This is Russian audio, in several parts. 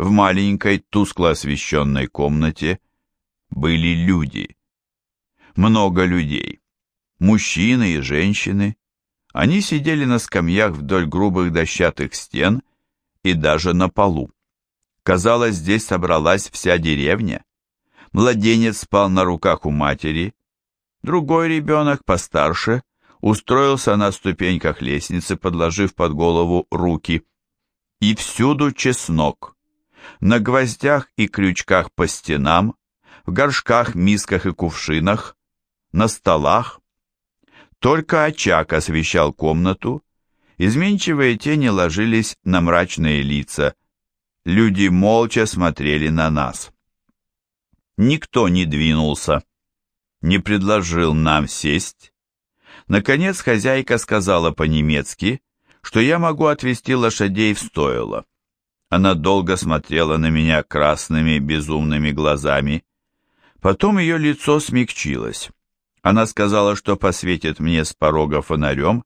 В маленькой, тускло освещенной комнате были люди. Много людей. Мужчины и женщины. Они сидели на скамьях вдоль грубых дощатых стен и даже на полу. Казалось, здесь собралась вся деревня. Младенец спал на руках у матери, другой ребенок, постарше, устроился на ступеньках лестницы, подложив под голову руки. И всюду чеснок. На гвоздях и крючках по стенам, в горшках, мисках и кувшинах, на столах. Только очаг освещал комнату, изменчивые тени ложились на мрачные лица. Люди молча смотрели на нас. Никто не двинулся, не предложил нам сесть. Наконец хозяйка сказала по-немецки, что я могу отвезти лошадей в стойло. Она долго смотрела на меня красными безумными глазами. Потом ее лицо смягчилось. Она сказала, что посветит мне с порога фонарем,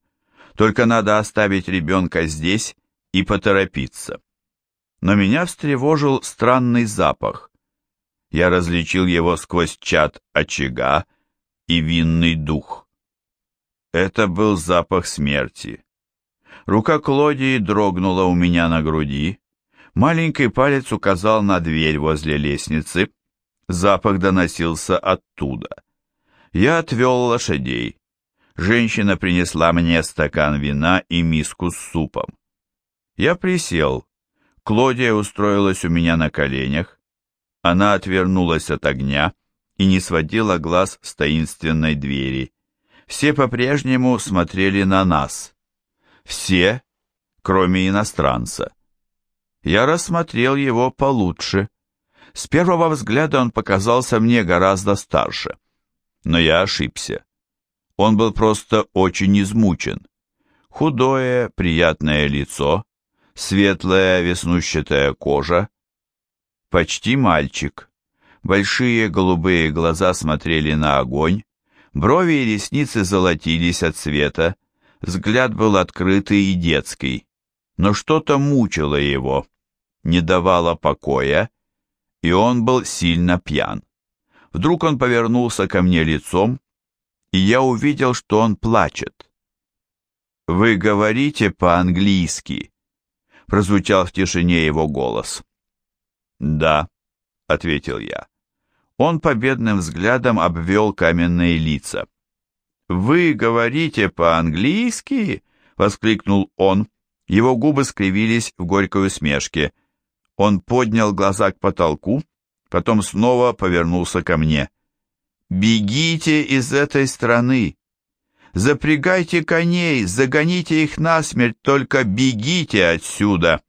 только надо оставить ребенка здесь и поторопиться. Но меня встревожил странный запах. Я различил его сквозь чад очага и винный дух. Это был запах смерти. Рука Клодии дрогнула у меня на груди. Маленький палец указал на дверь возле лестницы. Запах доносился оттуда. Я отвел лошадей. Женщина принесла мне стакан вина и миску с супом. Я присел. Клодия устроилась у меня на коленях. Она отвернулась от огня и не сводила глаз с таинственной двери. Все по-прежнему смотрели на нас. Все, кроме иностранца. Я рассмотрел его получше. С первого взгляда он показался мне гораздо старше. Но я ошибся. Он был просто очень измучен. Худое, приятное лицо, светлая веснущатая кожа, Почти мальчик. Большие голубые глаза смотрели на огонь, брови и ресницы золотились от света, взгляд был открытый и детский, но что-то мучило его, не давало покоя, и он был сильно пьян. Вдруг он повернулся ко мне лицом, и я увидел, что он плачет. «Вы говорите по-английски?» прозвучал в тишине его голос. «Да», — ответил я. Он победным взглядом обвел каменные лица. «Вы говорите по-английски?» — воскликнул он. Его губы скривились в горькой усмешке. Он поднял глаза к потолку, потом снова повернулся ко мне. «Бегите из этой страны! Запрягайте коней, загоните их насмерть, только бегите отсюда!»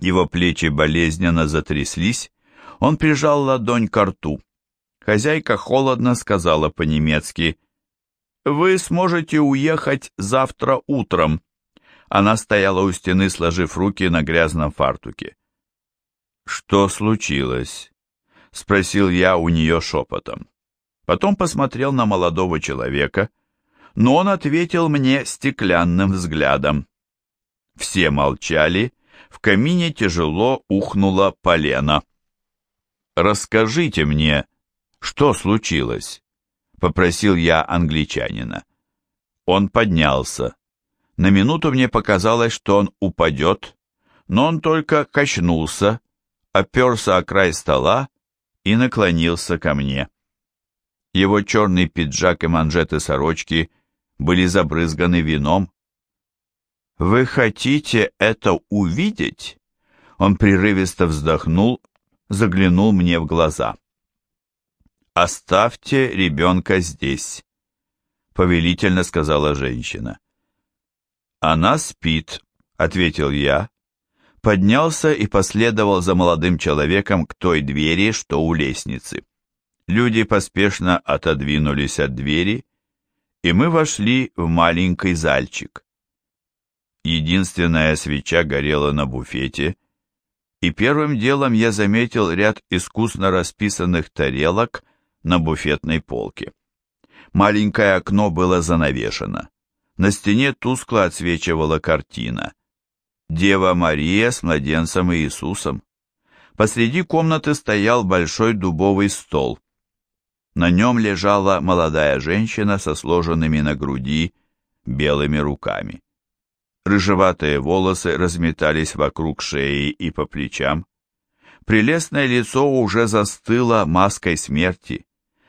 Его плечи болезненно затряслись, он прижал ладонь к рту. Хозяйка холодно сказала по-немецки, «Вы сможете уехать завтра утром». Она стояла у стены, сложив руки на грязном фартуке. «Что случилось?» — спросил я у нее шепотом. Потом посмотрел на молодого человека, но он ответил мне стеклянным взглядом. Все молчали, в камине тяжело ухнуло полено. «Расскажите мне, что случилось?» — попросил я англичанина. Он поднялся. На минуту мне показалось, что он упадет, но он только качнулся, оперся о край стола и наклонился ко мне. Его черный пиджак и манжеты сорочки были забрызганы вином, «Вы хотите это увидеть?» Он прерывисто вздохнул, заглянул мне в глаза. «Оставьте ребенка здесь», — повелительно сказала женщина. «Она спит», — ответил я, поднялся и последовал за молодым человеком к той двери, что у лестницы. Люди поспешно отодвинулись от двери, и мы вошли в маленький зальчик. Единственная свеча горела на буфете, и первым делом я заметил ряд искусно расписанных тарелок на буфетной полке. Маленькое окно было занавешено. На стене тускло отсвечивала картина. Дева Мария с младенцем Иисусом. Посреди комнаты стоял большой дубовый стол. На нем лежала молодая женщина со сложенными на груди белыми руками. Рыжеватые волосы разметались вокруг шеи и по плечам. Прелестное лицо уже застыло маской смерти.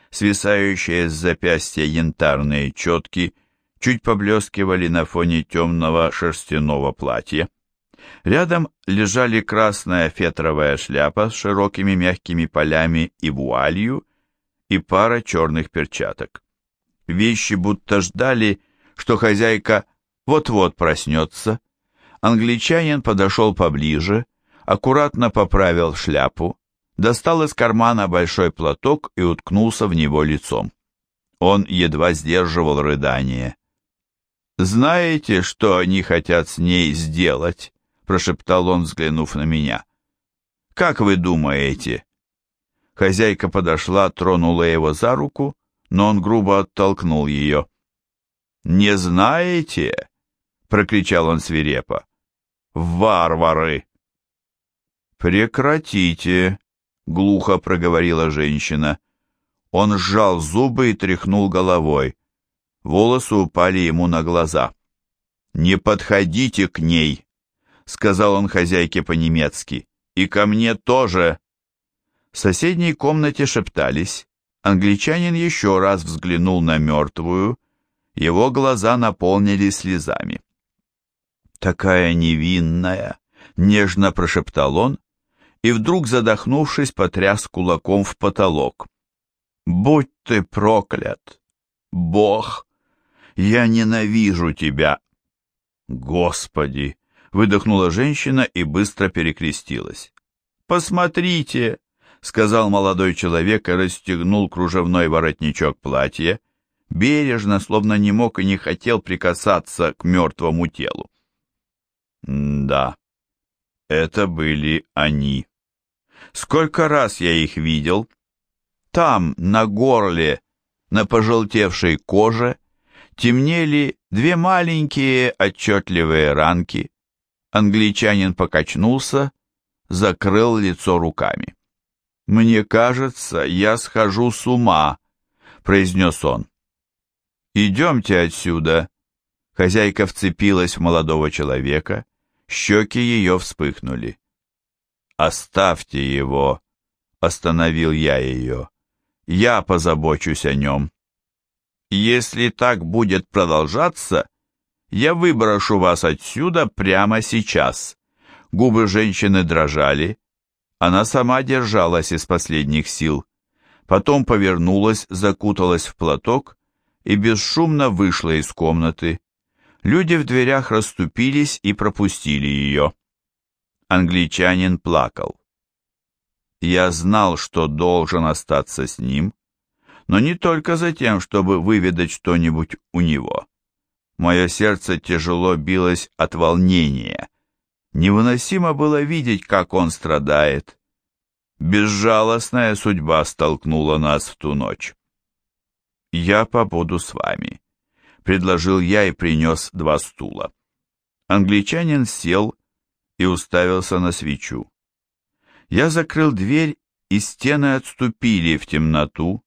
Свисающие с запястья янтарные четки чуть поблескивали на фоне темного шерстяного платья. Рядом лежали красная фетровая шляпа с широкими мягкими полями и вуалью и пара черных перчаток. Вещи будто ждали, что хозяйка вот-вот проснется. Англичанин подошел поближе, аккуратно поправил шляпу, достал из кармана большой платок и уткнулся в него лицом. Он едва сдерживал рыдание. «Знаете, что они хотят с ней сделать?» Прошептал он, взглянув на меня. «Как вы думаете?» Хозяйка подошла, тронула его за руку, но он грубо оттолкнул ее. «Не знаете?» — прокричал он свирепо. «Варвары!» «Прекратите!» — глухо проговорила женщина. Он сжал зубы и тряхнул головой. Волосы упали ему на глаза. «Не подходите к ней!» Сказал он хозяйке по-немецки. «И ко мне тоже!» В соседней комнате шептались. Англичанин еще раз взглянул на мертвую. Его глаза наполнились слезами. «Такая невинная!» — нежно прошептал он, и вдруг, задохнувшись, потряс кулаком в потолок. «Будь ты проклят! Бог! Я ненавижу тебя!» «Господи!» Выдохнула женщина и быстро перекрестилась. «Посмотрите!» — сказал молодой человек и расстегнул кружевной воротничок платья, бережно, словно не мог и не хотел прикасаться к мертвому телу. «Да, это были они. Сколько раз я их видел! Там, на горле, на пожелтевшей коже, темнели две маленькие отчетливые ранки, Англичанин покачнулся, закрыл лицо руками. «Мне кажется, я схожу с ума», — произнес он. «Идемте отсюда». Хозяйка вцепилась в молодого человека, щеки ее вспыхнули. «Оставьте его», — остановил я ее. «Я позабочусь о нем». «Если так будет продолжаться», я выброшу вас отсюда прямо сейчас». Губы женщины дрожали. Она сама держалась из последних сил. Потом повернулась, закуталась в платок и бесшумно вышла из комнаты. Люди в дверях расступились и пропустили ее. Англичанин плакал. Я знал, что должен остаться с ним, но не только за тем, чтобы выведать что-нибудь у него. Мое сердце тяжело билось от волнения. Невыносимо было видеть, как он страдает. Безжалостная судьба столкнула нас в ту ночь. «Я побуду с вами», — предложил я и принес два стула. Англичанин сел и уставился на свечу. Я закрыл дверь, и стены отступили в темноту.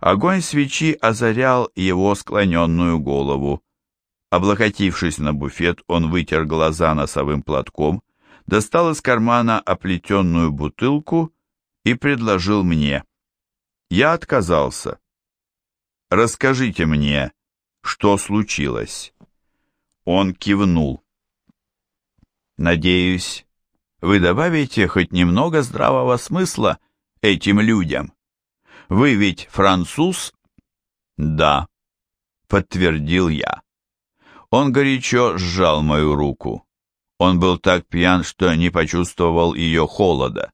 Огонь свечи озарял его склоненную голову. Облокотившись на буфет, он вытер глаза носовым платком, достал из кармана оплетенную бутылку и предложил мне. Я отказался. «Расскажите мне, что случилось?» Он кивнул. «Надеюсь, вы добавите хоть немного здравого смысла этим людям. Вы ведь француз?» «Да», — подтвердил я. Он горячо сжал мою руку. Он был так пьян, что не почувствовал ее холода.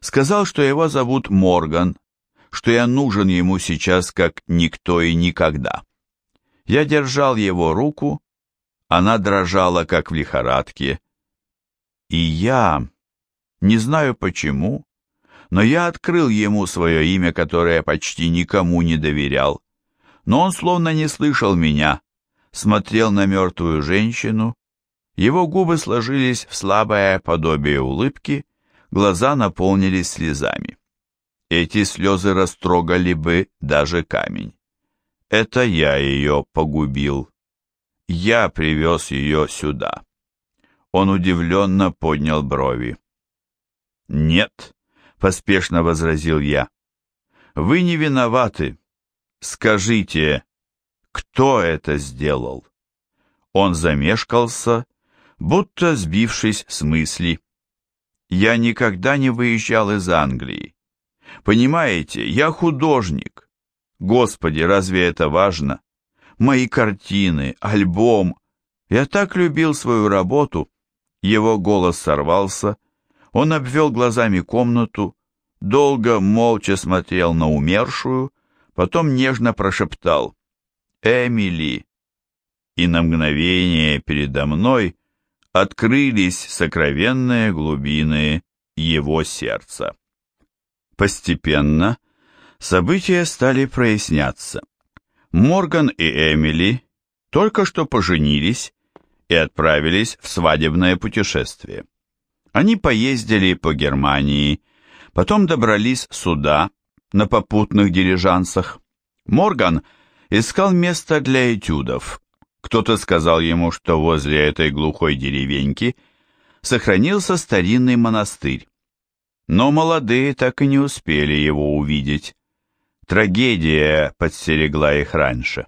Сказал, что его зовут Морган, что я нужен ему сейчас как никто и никогда. Я держал его руку, она дрожала, как в лихорадке. И я, не знаю почему, но я открыл ему свое имя, которое почти никому не доверял. Но он словно не слышал меня, смотрел на мертвую женщину, его губы сложились в слабое подобие улыбки, глаза наполнились слезами. Эти слезы растрогали бы даже камень. Это я ее погубил. Я привез ее сюда. Он удивленно поднял брови. «Нет», — поспешно возразил я, — «вы не виноваты. Скажите, кто это сделал?» Он замешкался, будто сбившись с мысли. «Я никогда не выезжал из Англии. Понимаете, я художник. Господи, разве это важно? Мои картины, альбом. Я так любил свою работу». Его голос сорвался, — он обвел глазами комнату, долго молча смотрел на умершую, потом нежно прошептал «Эмили!» И на мгновение передо мной открылись сокровенные глубины его сердца. Постепенно события стали проясняться. Морган и Эмили только что поженились и отправились в свадебное путешествие. Они поездили по Германии, потом добрались сюда, на попутных дилижансах. Морган искал место для этюдов. Кто-то сказал ему, что возле этой глухой деревеньки сохранился старинный монастырь. Но молодые так и не успели его увидеть. Трагедия подстерегла их раньше.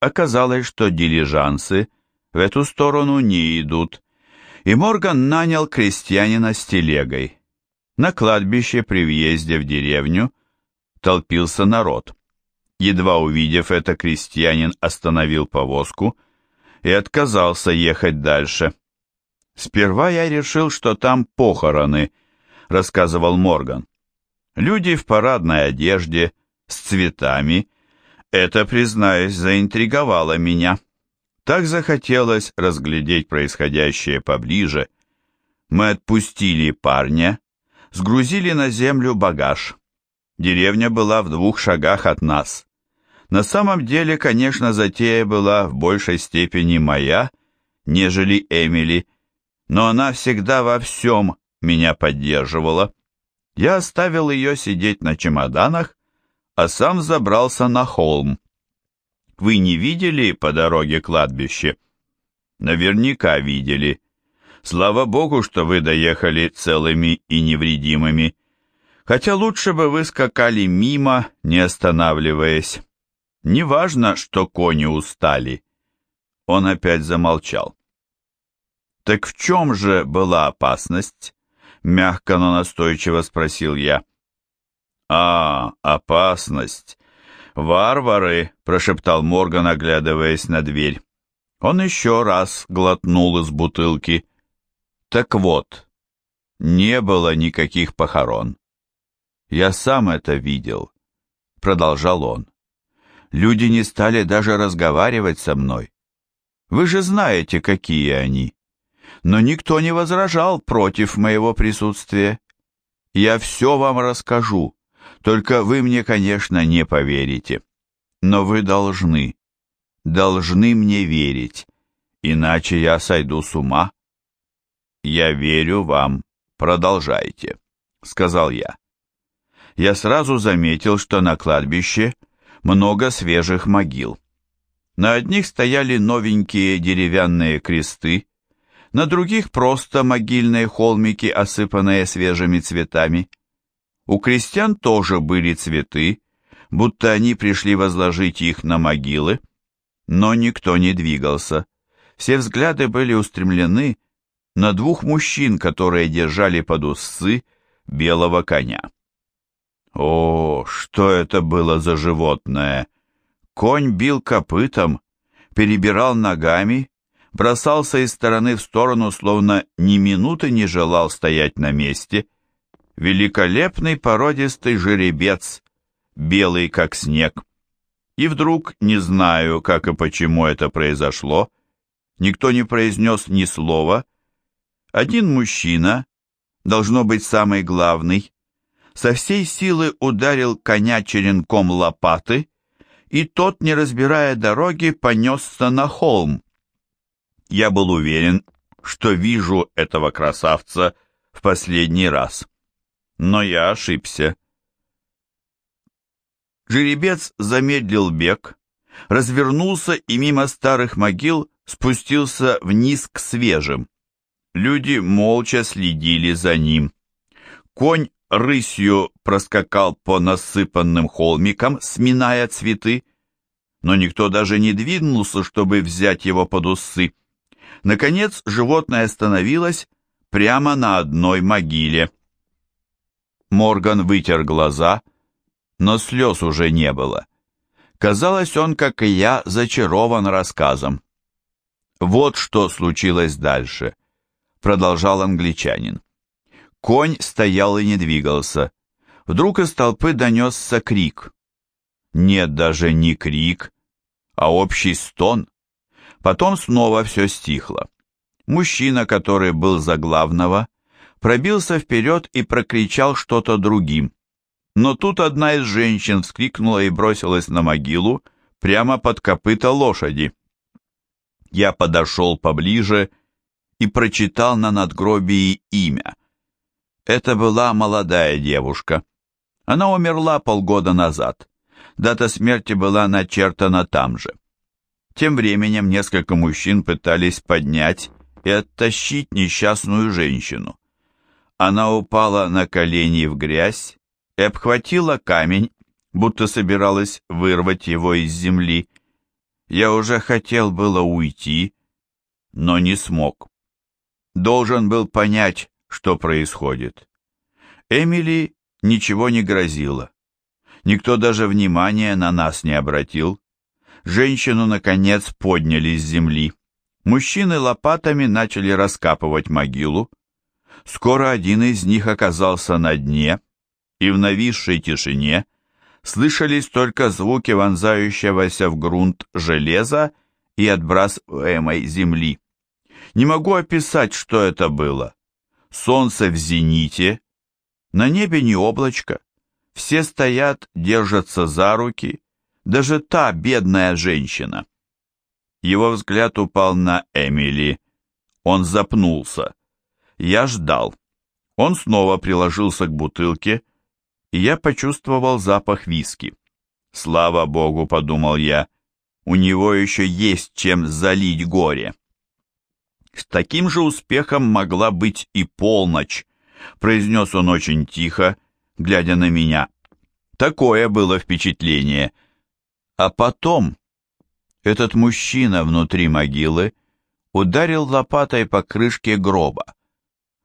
Оказалось, что дилижансы в эту сторону не идут, и Морган нанял крестьянина с телегой. На кладбище при въезде в деревню толпился народ. Едва увидев это, крестьянин остановил повозку и отказался ехать дальше. «Сперва я решил, что там похороны», — рассказывал Морган. «Люди в парадной одежде, с цветами. Это, признаюсь, заинтриговало меня». Так захотелось разглядеть происходящее поближе. Мы отпустили парня, сгрузили на землю багаж. Деревня была в двух шагах от нас. На самом деле, конечно, затея была в большей степени моя, нежели Эмили, но она всегда во всем меня поддерживала. Я оставил ее сидеть на чемоданах, а сам забрался на холм. Вы не видели по дороге кладбище? Наверняка видели. Слава богу, что вы доехали целыми и невредимыми. Хотя лучше бы вы скакали мимо, не останавливаясь. Неважно, что кони устали. Он опять замолчал. Так в чем же была опасность? Мягко, но настойчиво спросил я. А, опасность. «Варвары!» – прошептал Морган, оглядываясь на дверь. Он еще раз глотнул из бутылки. «Так вот, не было никаких похорон. Я сам это видел», — продолжал он. «Люди не стали даже разговаривать со мной. Вы же знаете, какие они. Но никто не возражал против моего присутствия. Я все вам расскажу. Только вы мне, конечно, не поверите. Но вы должны, должны мне верить, иначе я сойду с ума. Я верю вам, продолжайте, сказал я. Я сразу заметил, что на кладбище много свежих могил. На одних стояли новенькие деревянные кресты, на других просто могильные холмики, осыпанные свежими цветами. У крестьян тоже были цветы, будто они пришли возложить их на могилы, но никто не двигался. Все взгляды были устремлены на двух мужчин, которые держали под усы белого коня. О, что это было за животное! Конь бил копытом, перебирал ногами, бросался из стороны в сторону, словно ни минуты не желал стоять на месте — великолепный породистый жеребец, белый как снег. И вдруг, не знаю, как и почему это произошло, никто не произнес ни слова, один мужчина, должно быть самый главный, со всей силы ударил коня черенком лопаты, и тот, не разбирая дороги, понесся на холм. Я был уверен, что вижу этого красавца в последний раз. Но я ошибся. Жеребец замедлил бег, развернулся и мимо старых могил спустился вниз к свежим. Люди молча следили за ним. Конь рысью проскакал по насыпанным холмикам, сминая цветы, но никто даже не двинулся, чтобы взять его под усы. Наконец животное остановилось прямо на одной могиле. Морган вытер глаза, но слез уже не было. Казалось, он, как и я, зачарован рассказом. «Вот что случилось дальше», — продолжал англичанин. Конь стоял и не двигался. Вдруг из толпы донесся крик. Нет, даже не крик, а общий стон. Потом снова все стихло. Мужчина, который был за главного, пробился вперед и прокричал что-то другим. Но тут одна из женщин вскрикнула и бросилась на могилу прямо под копыта лошади. Я подошел поближе и прочитал на надгробии имя. Это была молодая девушка. Она умерла полгода назад. Дата смерти была начертана там же. Тем временем несколько мужчин пытались поднять и оттащить несчастную женщину. Она упала на колени в грязь и обхватила камень, будто собиралась вырвать его из земли. Я уже хотел было уйти, но не смог. Должен был понять, что происходит. Эмили ничего не грозило. Никто даже внимания на нас не обратил. Женщину, наконец, подняли с земли. Мужчины лопатами начали раскапывать могилу. Скоро один из них оказался на дне, и в нависшей тишине слышались только звуки вонзающегося в грунт железа и отбрасываемой земли. Не могу описать, что это было. Солнце в зените, на небе не облачко, все стоят, держатся за руки, даже та бедная женщина. Его взгляд упал на Эмили. Он запнулся. Я ждал. Он снова приложился к бутылке, и я почувствовал запах виски. «Слава Богу», — подумал я, — «у него еще есть чем залить горе». С таким же успехом могла быть и полночь, произнес он очень тихо, глядя на меня. Такое было впечатление. А потом этот мужчина внутри могилы ударил лопатой по крышке гроба.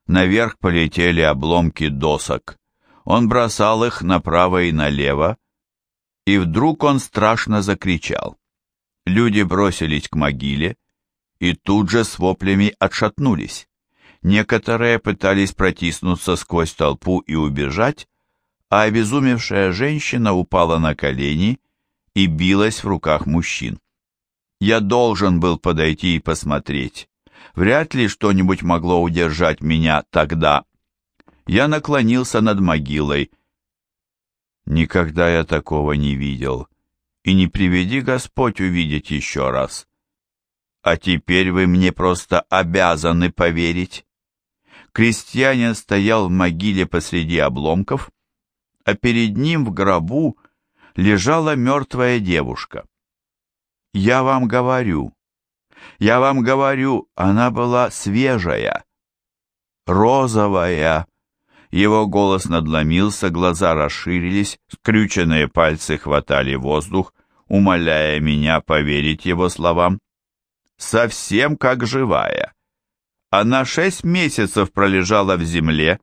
Наверх полетели обломки досок. Он бросал их направо и налево, и вдруг он страшно закричал. Люди бросились к могиле, и тут же с воплями отшатнулись. Некоторые пытались протиснуться сквозь толпу и убежать, а обезумевшая женщина упала на колени и билась в руках мужчин. Я должен был подойти и посмотреть. Вряд ли что-нибудь могло удержать меня тогда. Я наклонился над могилой. Никогда я такого не видел. И не приведи Господь увидеть еще раз. А теперь вы мне просто обязаны поверить. Крестьянин стоял в могиле посреди обломков, а перед ним в гробу лежала мертвая девушка. Я вам говорю, я вам говорю, она была свежая, розовая. Его голос надломился, глаза расширились, скрюченные пальцы хватали воздух, умоляя меня поверить его словам совсем как живая. Она шесть месяцев пролежала в земле,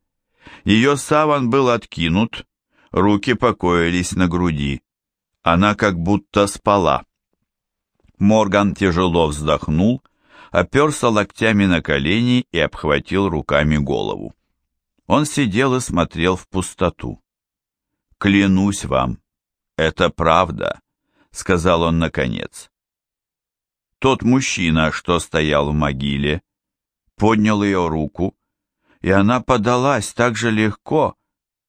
ее саван был откинут, руки покоились на груди. Она как будто спала. Морган тяжело вздохнул, оперся локтями на колени и обхватил руками голову. Он сидел и смотрел в пустоту. «Клянусь вам, это правда», — сказал он наконец. Тот мужчина, что стоял в могиле, поднял ее руку, и она подалась так же легко,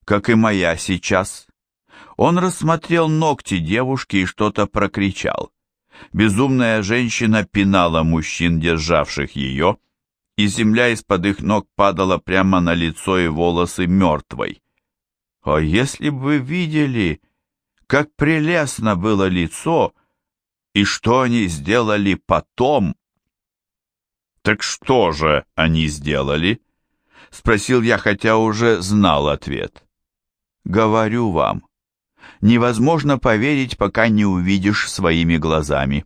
как и моя сейчас. Он рассмотрел ногти девушки и что-то прокричал. Безумная женщина пинала мужчин, державших ее, и земля из-под их ног падала прямо на лицо и волосы мертвой. О, если бы вы видели, как прелестно было лицо, и что они сделали потом! «Так что же они сделали?» — спросил я, хотя уже знал ответ. «Говорю вам, невозможно поверить, пока не увидишь своими глазами».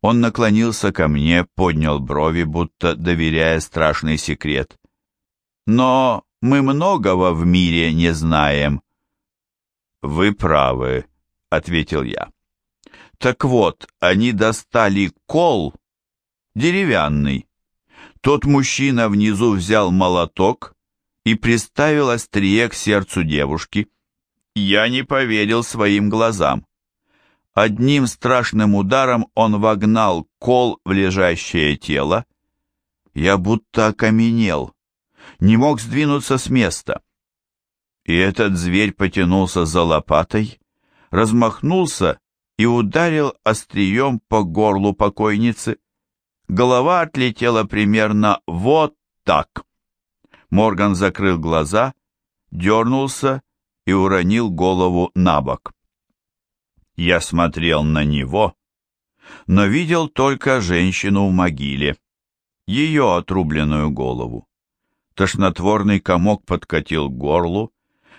Он наклонился ко мне, поднял брови, будто доверяя страшный секрет. «Но мы многого в мире не знаем». «Вы правы», — ответил я. «Так вот, они достали кол, деревянный. Тот мужчина внизу взял молоток и приставил острие к сердцу девушки. Я не поверил своим глазам. Одним страшным ударом он вогнал кол в лежащее тело. Я будто окаменел, не мог сдвинуться с места. И этот зверь потянулся за лопатой, размахнулся и ударил острием по горлу покойницы. Голова отлетела примерно вот так. Морган закрыл глаза, дернулся и уронил голову на бок. Я смотрел на него, но видел только женщину в могиле, ее отрубленную голову. Тошнотворный комок подкатил к горлу,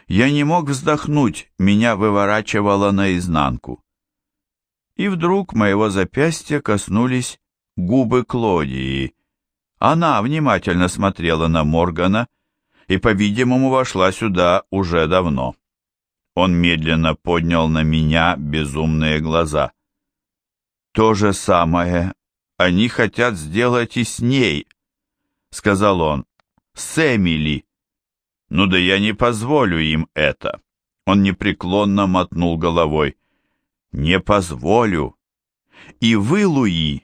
я не мог вздохнуть, меня выворачивало наизнанку. И вдруг моего запястья коснулись губы Клодии. Она внимательно смотрела на Моргана и, по-видимому, вошла сюда уже давно. Он медленно поднял на меня безумные глаза. «То же самое они хотят сделать и с ней», — сказал он, — «с Эмили». «Ну да я не позволю им это». Он непреклонно мотнул головой. «Не позволю. И вы, Луи,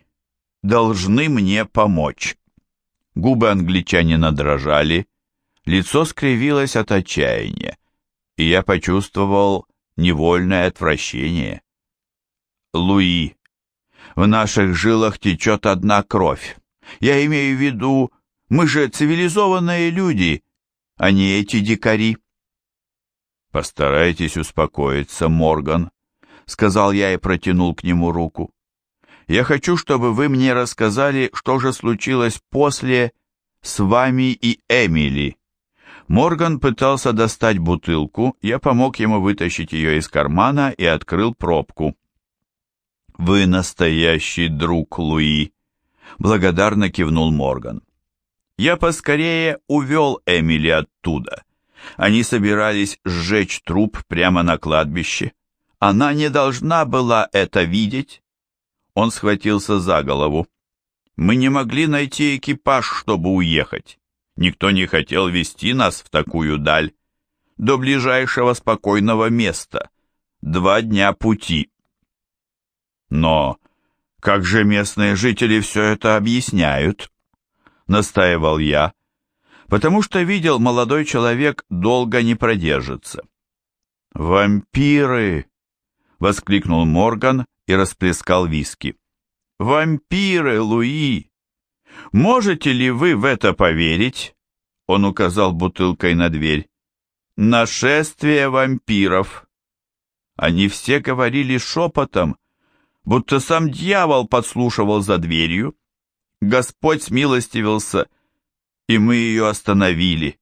должны мне помочь». Губы англичанина дрожали, лицо скривилось от отчаяния и я почувствовал невольное отвращение. Луи, в наших жилах течет одна кровь. Я имею в виду, мы же цивилизованные люди, а не эти дикари. Постарайтесь успокоиться, Морган, сказал я и протянул к нему руку. Я хочу, чтобы вы мне рассказали, что же случилось после с вами и Эмили. Морган пытался достать бутылку, я помог ему вытащить ее из кармана и открыл пробку. «Вы настоящий друг, Луи!» — благодарно кивнул Морган. «Я поскорее увел Эмили оттуда. Они собирались сжечь труп прямо на кладбище. Она не должна была это видеть». Он схватился за голову. «Мы не могли найти экипаж, чтобы уехать. Никто не хотел вести нас в такую даль. До ближайшего спокойного места. Два дня пути. Но как же местные жители все это объясняют? Настаивал я, потому что видел, молодой человек долго не продержится. «Вампиры!» — воскликнул Морган и расплескал виски. «Вампиры, Луи! Можете ли вы в это поверить? Он указал бутылкой на дверь. Нашествие вампиров. Они все говорили шепотом, будто сам дьявол подслушивал за дверью. Господь смилостивился, и мы ее остановили.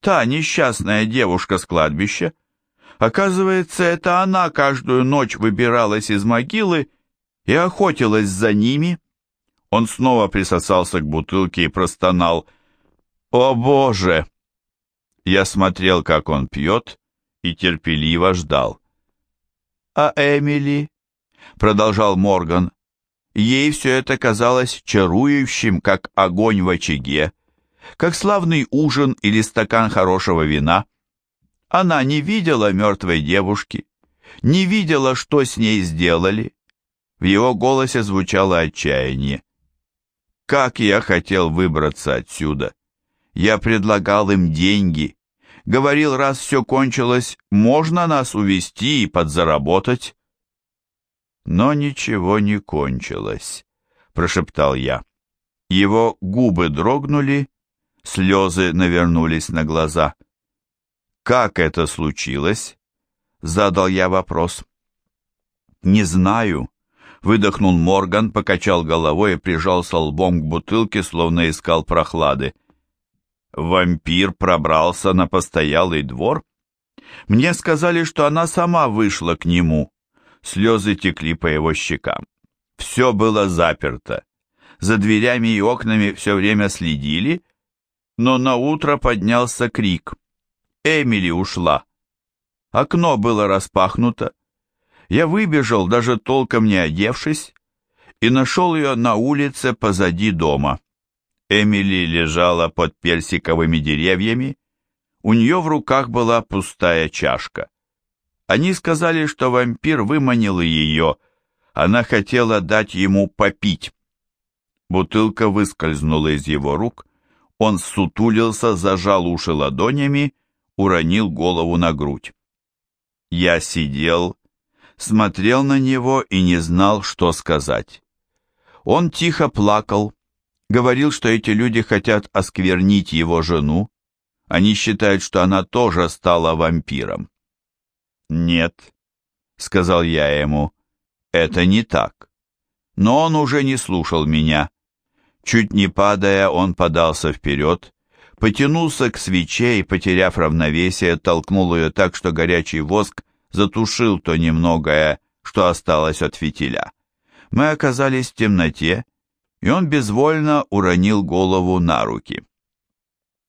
Та несчастная девушка с кладбища, оказывается, это она каждую ночь выбиралась из могилы и охотилась за ними. Он снова присосался к бутылке и простонал «О, Боже!» Я смотрел, как он пьет, и терпеливо ждал. «А Эмили?» — продолжал Морган. Ей все это казалось чарующим, как огонь в очаге, как славный ужин или стакан хорошего вина. Она не видела мертвой девушки, не видела, что с ней сделали. В его голосе звучало отчаяние. Как я хотел выбраться отсюда! Я предлагал им деньги. Говорил, раз все кончилось, можно нас увести и подзаработать. Но ничего не кончилось, прошептал я. Его губы дрогнули, слезы навернулись на глаза. «Как это случилось?» — задал я вопрос. «Не знаю», — выдохнул Морган, покачал головой и прижался лбом к бутылке, словно искал прохлады. «Вампир пробрался на постоялый двор?» «Мне сказали, что она сама вышла к нему». Слезы текли по его щекам. Все было заперто. За дверями и окнами все время следили, но на утро поднялся крик. Эмили ушла. Окно было распахнуто. Я выбежал, даже толком не одевшись, и нашел ее на улице позади дома. Эмили лежала под персиковыми деревьями, у нее в руках была пустая чашка. Они сказали, что вампир выманил ее, она хотела дать ему попить. Бутылка выскользнула из его рук, он сутулился, зажал уши ладонями, уронил голову на грудь. Я сидел, смотрел на него и не знал, что сказать. Он тихо плакал, говорил, что эти люди хотят осквернить его жену, они считают, что она тоже стала вампиром. «Нет», — сказал я ему, — «это не так». Но он уже не слушал меня. Чуть не падая, он подался вперед, потянулся к свече и, потеряв равновесие, толкнул ее так, что горячий воск затушил то немногое, что осталось от фитиля. Мы оказались в темноте, и он безвольно уронил голову на руки.